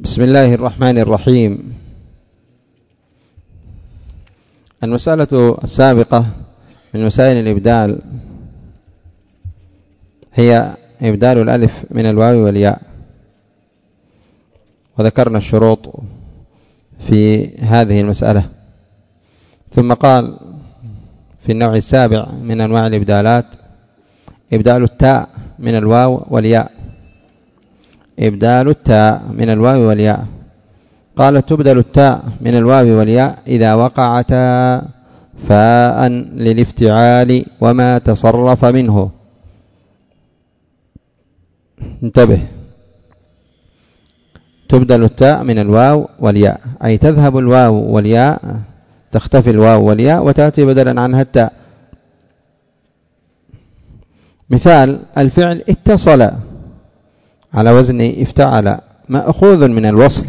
بسم الله الرحمن الرحيم. المسألة السابقة من مسائل الإبدال هي إبدال الألف من الواو والياء. وذكرنا الشروط في هذه المسألة. ثم قال في النوع السابع من أنواع الإبدالات إبدال التاء من الواو والياء. إبدال التاء من الواو والياء. قال تبدل التاء من الواو والياء إذا وقعتا فاء للافتعال وما تصرف منه. انتبه. تبدل التاء من الواو والياء. أي تذهب الواو والياء تختفي الواو والياء وتأتي بدلا عنها التاء. مثال الفعل اتصل. على وزن افتعل مأخوذ من الوصل.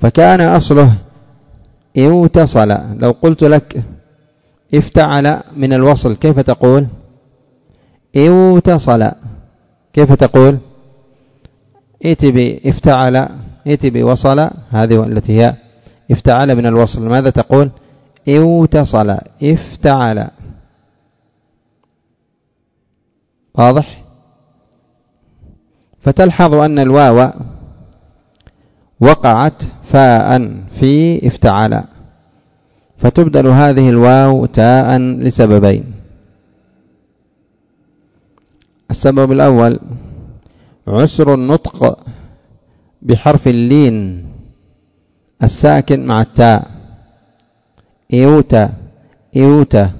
فكان أصله اوتصل لو قلت لك افتعل من الوصل كيف تقول؟ اوتصل كيف تقول؟ ائت بافتعل ائت بوصل. هذه التي هي افتعل من الوصل. ماذا تقول؟ اوتصل افتعل واضح؟ فتلحظ أن الواو وقعت فاء في افتعل. فتبدل هذه الواو تاء لسببين. السبب الأول عسر النطق بحرف اللين الساكن مع التاء. إيوتا إيوتا.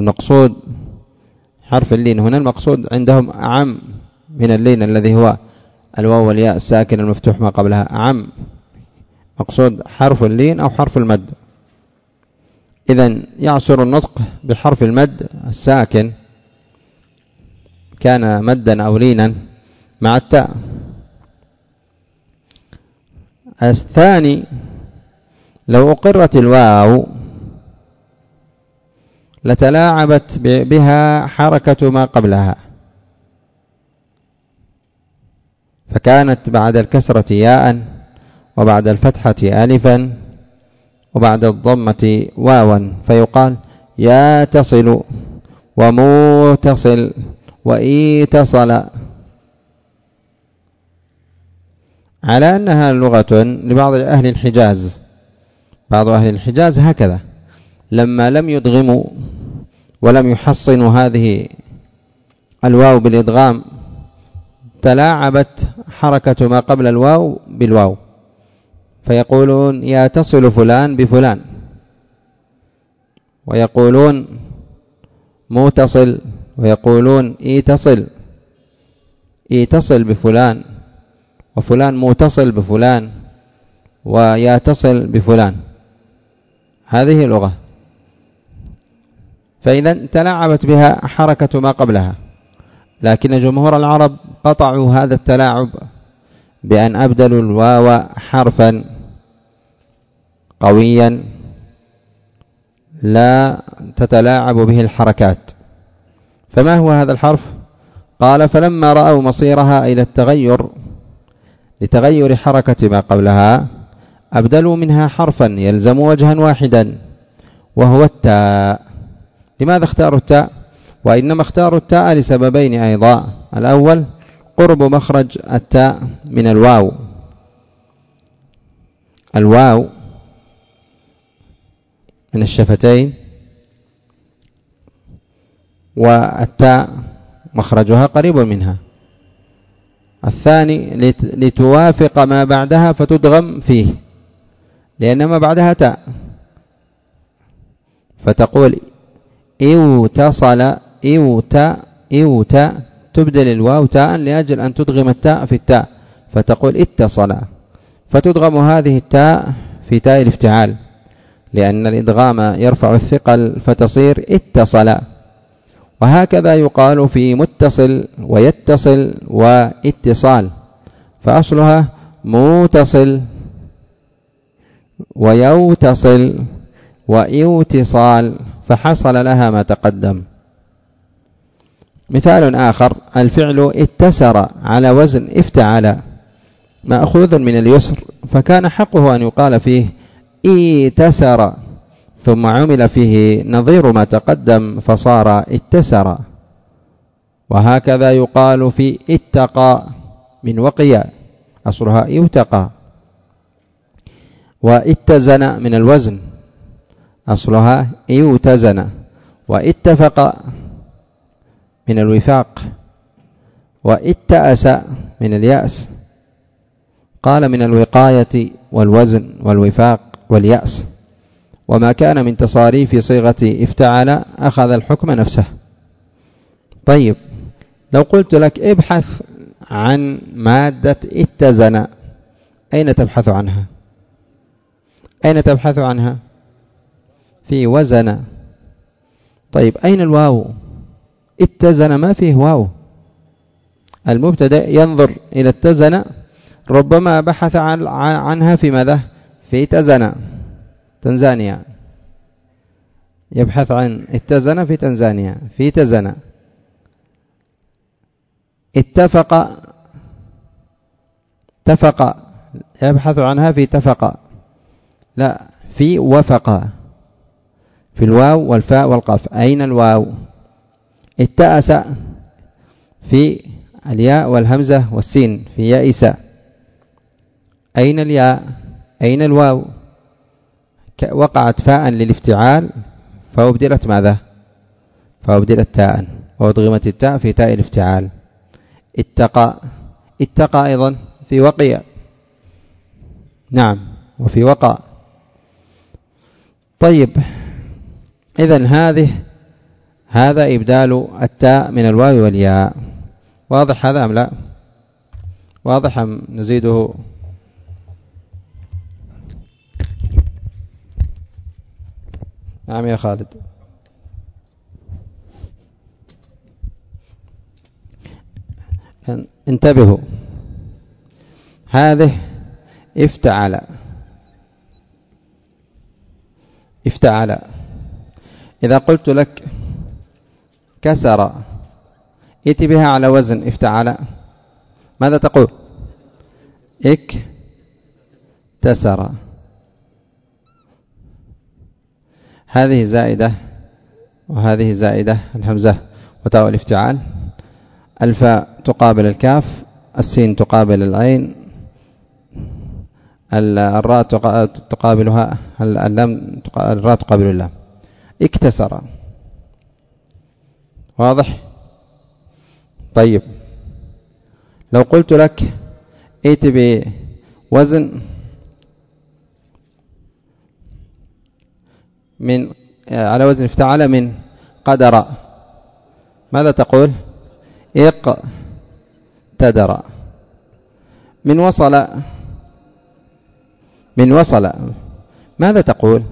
المقصود حرف اللين هنا المقصود عندهم أعم من اللين الذي هو الواو والياء الساكن المفتوح ما قبلها. أعم مقصود حرف اللين أو حرف المد. إذا يعسر النطق بحرف المد الساكن. كان مدا أو لينا مع التاء. الثاني لو أقرت الواو لتلاعبت بها حركة ما قبلها. فكانت بعد الكسرة ياء وبعد الفتحة ألفا وبعد الضمة واوا فيقال يا تصل وموتصل وإيتصل. على أنها لغة لبعض أهل الحجاز بعض أهل الحجاز هكذا لما لم يدغموا ولم يحصنوا هذه الواو بالإدغام تلاعبت حركة ما قبل الواو بالواو. فيقولون يا تصل فلان بفلان. ويقولون موتصل ويقولون ايتصل ايتصل بفلان. وفلان موتصل بفلان. ويتصل بفلان. هذه لغة فإذا تلاعبت بها حركة ما قبلها. لكن جمهور العرب قطعوا هذا التلاعب بأن أبدلوا الواو حرفا قويا لا تتلاعب به الحركات. فما هو هذا الحرف؟ قال فلما رأوا مصيرها إلى التغير لتغير حركة ما قبلها أبدلوا منها حرفا يلزم وجها واحدا وهو التاء. لماذا اختاروا التاء؟ وإنما اختاروا التاء لسببين أيضا. الأول قرب مخرج التاء من الواو. الواو من الشفتين والتاء مخرجها قريب منها. الثاني لتوافق ما بعدها فتدغم فيه لأن ما بعدها تاء. فتقول اوتصل اوتا اوتا تبدل الواو تاء لأجل أن تدغم التاء في التاء فتقول اتصل. فتدغم هذه التاء في تاء الافتعال لأن الإدغام يرفع الثقل فتصير اتصل. وهكذا يقال في متصل ويتصل واتصال. فأصلها موتصل ويوتصل ويوتصال فحصل لها ما تقدم. مثال آخر الفعل اتسر على وزن افتعل مأخوذ من اليسر فكان حقه أن يقال فيه إيتسر ثم عمل فيه نظير ما تقدم فصار اتسر. وهكذا يقال في اتقى من وقيا أصلها يتقى. واتزن من الوزن أصلها يوتزن. واتفق من الوفاق واتأس من اليأس. قال من الوقاية والوزن والوفاق واليأس. وما كان من تصاريف صيغة افتعل أخذ الحكم نفسه. طيب لو قلت لك ابحث عن مادة اتزن أين تبحث عنها؟ أين تبحث عنها؟ في وزن. طيب أين الواو؟ اتزن ما فيه واو. المبتدا ينظر إلى اتزن ربما بحث عن عنها في ماذا؟ في تزن تنزانيا. يبحث عن اتزن في تنزانيا في تزن. اتفق اتفق يبحث عنها في اتفق. لا في وفق. في الواو والفاء والقاف. أين الواو؟ اتأس في الياء والهمزة والسين في يائس أين الياء؟ أين الواو؟ وقعت فاء للإفتعال فأبدلت ماذا؟ فأبدلت تاء وأضغمت التاء في تاء الإفتعال. اتقى اتقى أيضا في وقي نعم وفي وقى طيب إذا هذه هذا إبدال التاء من الواو والياء. واضح هذا أم لا؟ واضح أم نزيده؟ نعم يا خالد. انتبهوا. هذه افتعل. افتعل. إذا قلت لك كسر. ائت بها على وزن افتعل ماذا تقول؟ إك. تسر. هذه زائدة وهذه زائدة الهمزة وتاء الافتعال الفاء تقابل الكاف السين تقابل العين. الراء تقابلها اللام الراء تقابل اللام. اكتسر. واضح؟ طيب. لو قلت لك ائت بوزن من على وزن افتعل من قدر ماذا تقول؟ اقتدر. من وصل من وصل ماذا تقول؟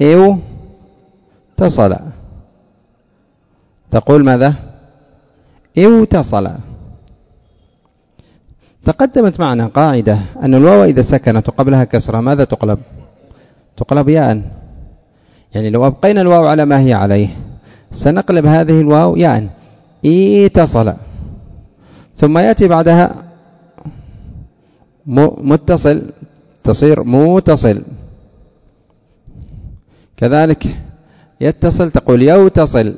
ايو تصل تقول ماذا؟ ايو تصل تقدمت معنا قاعدة أن الواو إذا سكنت وقبلها كسرة ماذا تقلب؟ تقلب ياء. يعني لو أبقينا الواو على ما هي عليه سنقلب هذه الواو ياء. اتصل. ثم يأتي بعدها متصل تصير متصل كذلك يتصل تقول يوتصل.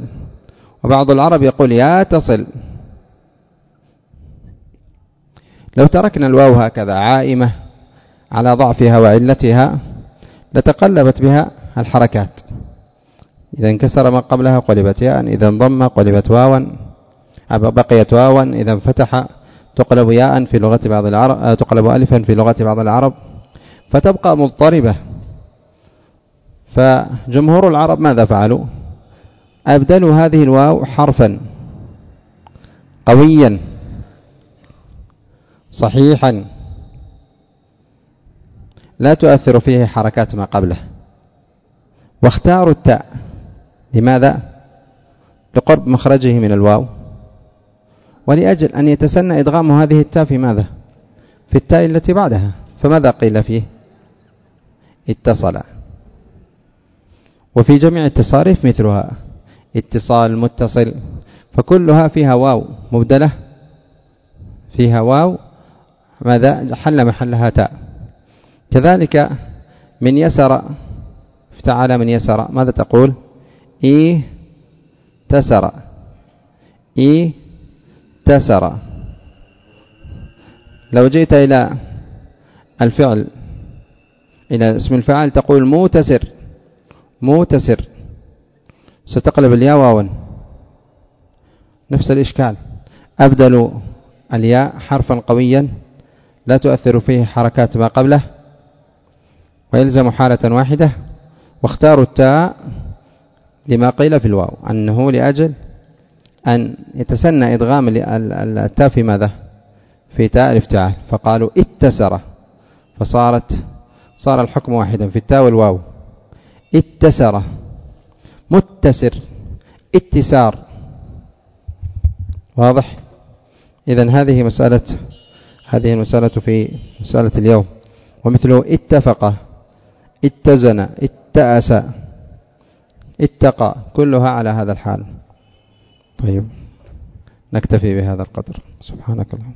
وبعض العرب يقول ياتصل لو تركنا الواو هكذا عائمة على ضعفها وعلتها لتقلبت بها الحركات. إذا انكسر ما قبلها قلبت ياء إذا انضم قلبت واوا بقيت واوا إذا انفتح تقلب ياء في لغة بعض العرب تقلب ألفا في لغة بعض العرب. فتبقى مضطربة. فجمهور العرب ماذا فعلوا؟ أبدلوا هذه الواو حرفا قويا صحيحا. لا تؤثر فيه حركات ما قبله. واختاروا التاء. لماذا؟ لقرب مخرجه من الواو. ولأجل أن يتسنى إدغام هذه التاء في ماذا؟ في التاء التي بعدها. فماذا قيل فيه؟ اتصل. وفي جميع التصاريف مثلها. اتصال متصل فكلها فيها واو مبدلة فيها واو ماذا؟ حل محلها تاء. كذلك من يسر افتعل من يسر ماذا تقول؟ إيه تسر إيه تسر. لو جئت إلى الفعل إلى اسم الفاعل تقول موتسر موتسر ستقلب الياء واوا نفس الإشكال. أبدل الياء حرفا قويا. لا تؤثر فيه حركات ما قبله. ويلزم حالة واحدة. واختاروا التاء لما قيل في الواو. أنه لأجل أن يتسنى إدغام التاء في ماذا؟ في تاء الافتعال. فقالوا اتسر. فصارت صار الحكم واحدا في التاء والواو. اتسر. متسر اتسار. واضح؟ إذا هذه مسألة هذه المسألة في مسألة اليوم. ومثله اتفق اتزن اتأس اتقى كلها على هذا الحال. طيب نكتفي بهذا القدر. سبحانك اللهم.